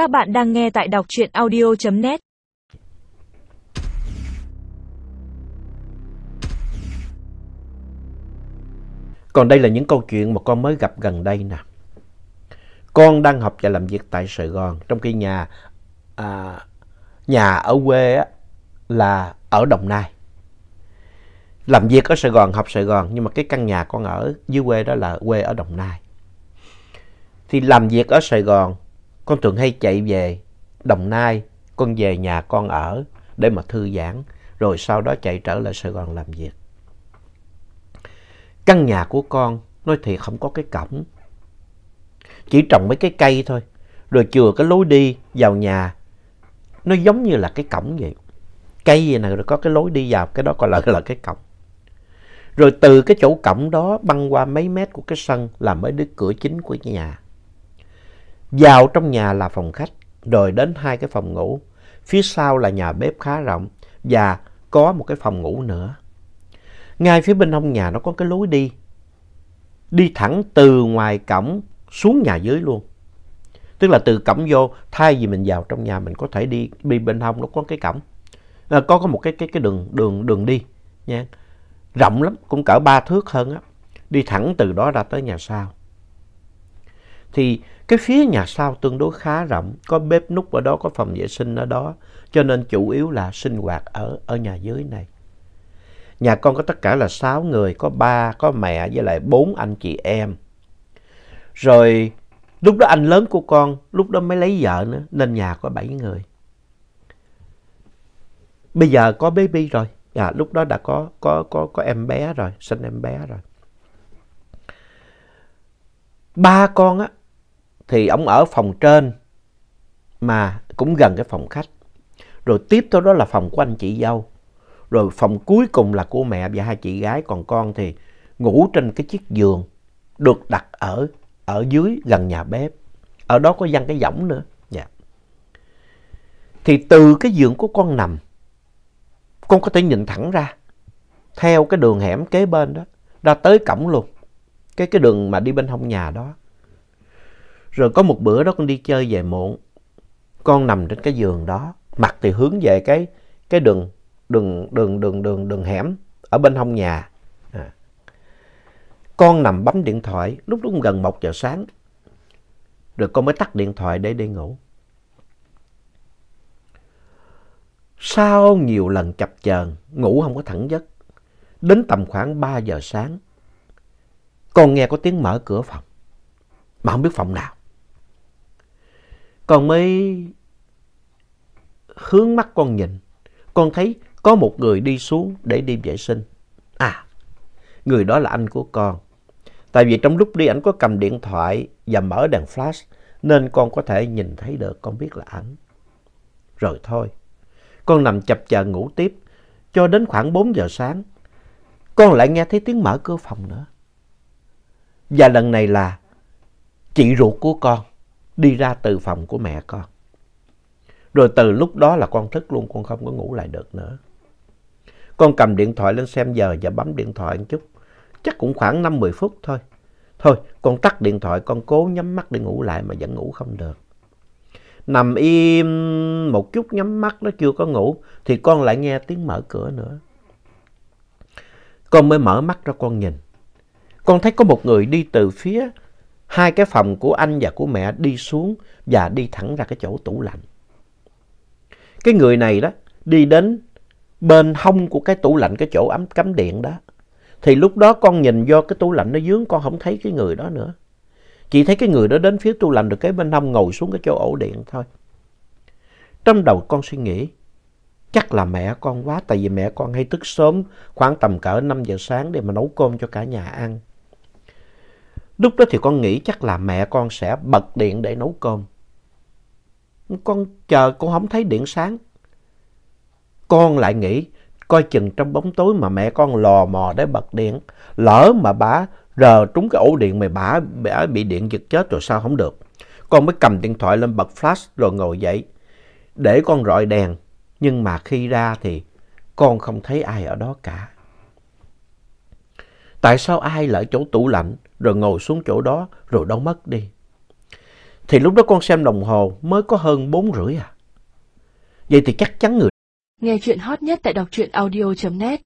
Các bạn đang nghe tại đọc truyện audio.net Còn đây là những câu chuyện mà con mới gặp gần đây nè. Con đang học và làm việc tại Sài Gòn, trong khi nhà à, nhà ở quê á, là ở Đồng Nai. Làm việc ở Sài Gòn, học Sài Gòn, nhưng mà cái căn nhà con ở dưới quê đó là quê ở Đồng Nai. Thì làm việc ở Sài Gòn, con thường hay chạy về Đồng Nai, con về nhà con ở để mà thư giãn, rồi sau đó chạy trở lại Sài Gòn làm việc. Căn nhà của con, nói thiệt không có cái cổng. Chỉ trồng mấy cái cây thôi, rồi chừa cái lối đi vào nhà. Nó giống như là cái cổng vậy. Cây gì nè, rồi có cái lối đi vào, cái đó gọi là, là cái cổng. Rồi từ cái chỗ cổng đó băng qua mấy mét của cái sân là mới đến cửa chính của nhà. Vào trong nhà là phòng khách, rồi đến hai cái phòng ngủ. Phía sau là nhà bếp khá rộng và có một cái phòng ngủ nữa. Ngay phía bên hông nhà nó có cái lối đi. Đi thẳng từ ngoài cổng xuống nhà dưới luôn. Tức là từ cổng vô, thay vì mình vào trong nhà mình có thể đi, đi bên hông nó có cái cổng. À, có có một cái cái cái đường đường đường đi nha. Rộng lắm, cũng cỡ ba thước hơn á. Đi thẳng từ đó ra tới nhà sau. Thì cái phía nhà sau tương đối khá rộng, có bếp nút ở đó, có phòng vệ sinh ở đó, cho nên chủ yếu là sinh hoạt ở ở nhà dưới này. Nhà con có tất cả là 6 người, có ba, có mẹ với lại bốn anh chị em. Rồi lúc đó anh lớn của con, lúc đó mới lấy vợ nữa, nên nhà có 7 người. Bây giờ có baby rồi, à, lúc đó đã có, có, có, có em bé rồi, sinh em bé rồi. Ba con á, thì ông ở phòng trên mà cũng gần cái phòng khách. Rồi tiếp theo đó là phòng của anh chị dâu. Rồi phòng cuối cùng là của mẹ và hai chị gái. Còn con thì ngủ trên cái chiếc giường được đặt ở ở dưới gần nhà bếp. Ở đó có văng cái võng nữa. Dạ. Thì từ cái giường của con nằm, con có thể nhìn thẳng ra. Theo cái đường hẻm kế bên đó, ra tới cổng luôn. Cái cái đường mà đi bên hông nhà đó. Rồi có một bữa đó con đi chơi về muộn. Con nằm trên cái giường đó, mặt thì hướng về cái cái đường đường đường đường đường đường hẻm ở bên hông nhà. À. Con nằm bấm điện thoại, lúc đó gần một giờ sáng. Rồi con mới tắt điện thoại để đi ngủ. Sau nhiều lần chập chờn, ngủ không có thẳng giấc. Đến tầm khoảng 3 giờ sáng, con nghe có tiếng mở cửa phòng. Mà không biết phòng nào. Con mới hướng mắt con nhìn. Con thấy có một người đi xuống để đi vệ sinh. À, người đó là anh của con. Tại vì trong lúc đi ảnh có cầm điện thoại và mở đèn flash nên con có thể nhìn thấy được, con biết là ảnh. Rồi thôi, con nằm chập chờn ngủ tiếp cho đến khoảng 4 giờ sáng. Con lại nghe thấy tiếng mở cửa phòng nữa. Và lần này là chị ruột của con đi ra từ phòng của mẹ con. Rồi từ lúc đó là con thức luôn, con không có ngủ lại được nữa. Con cầm điện thoại lên xem giờ và bấm điện thoại một chút. Chắc cũng khoảng 5-10 phút thôi. Thôi, con tắt điện thoại, con cố nhắm mắt để ngủ lại mà vẫn ngủ không được. Nằm im một chút nhắm mắt nó chưa có ngủ, thì con lại nghe tiếng mở cửa nữa. Con mới mở mắt ra con nhìn. Con thấy có một người đi từ phía hai cái phòng của anh và của mẹ đi xuống và đi thẳng ra cái chỗ tủ lạnh. Cái người này đó đi đến bên hông của cái tủ lạnh, cái chỗ ấm cắm điện đó. Thì lúc đó con nhìn do cái tủ lạnh nó dướng con không thấy cái người đó nữa. Chỉ thấy cái người đó đến phía tủ lạnh được cái bên hông ngồi xuống cái chỗ ổ điện thôi. Trong đầu con suy nghĩ, chắc là mẹ con quá tại vì mẹ con hay thức sớm khoảng tầm cỡ 5 giờ sáng để mà nấu cơm cho cả nhà ăn. Lúc đó thì con nghĩ chắc là mẹ con sẽ bật điện để nấu cơm. Con chờ con không thấy điện sáng. Con lại nghĩ coi chừng trong bóng tối mà mẹ con lò mò để bật điện. Lỡ mà bà rờ trúng cái ổ điện mà bà, bà bị điện giật chết rồi sao không được. Con mới cầm điện thoại lên bật flash rồi ngồi dậy để con rọi đèn. Nhưng mà khi ra thì con không thấy ai ở đó cả. Tại sao ai lại chỗ tủ lạnh, rồi ngồi xuống chỗ đó, rồi đâu mất đi? Thì lúc đó con xem đồng hồ mới có hơn bốn rưỡi à. Vậy thì chắc chắn người Nghe chuyện hot nhất tại đọc truyện audio.net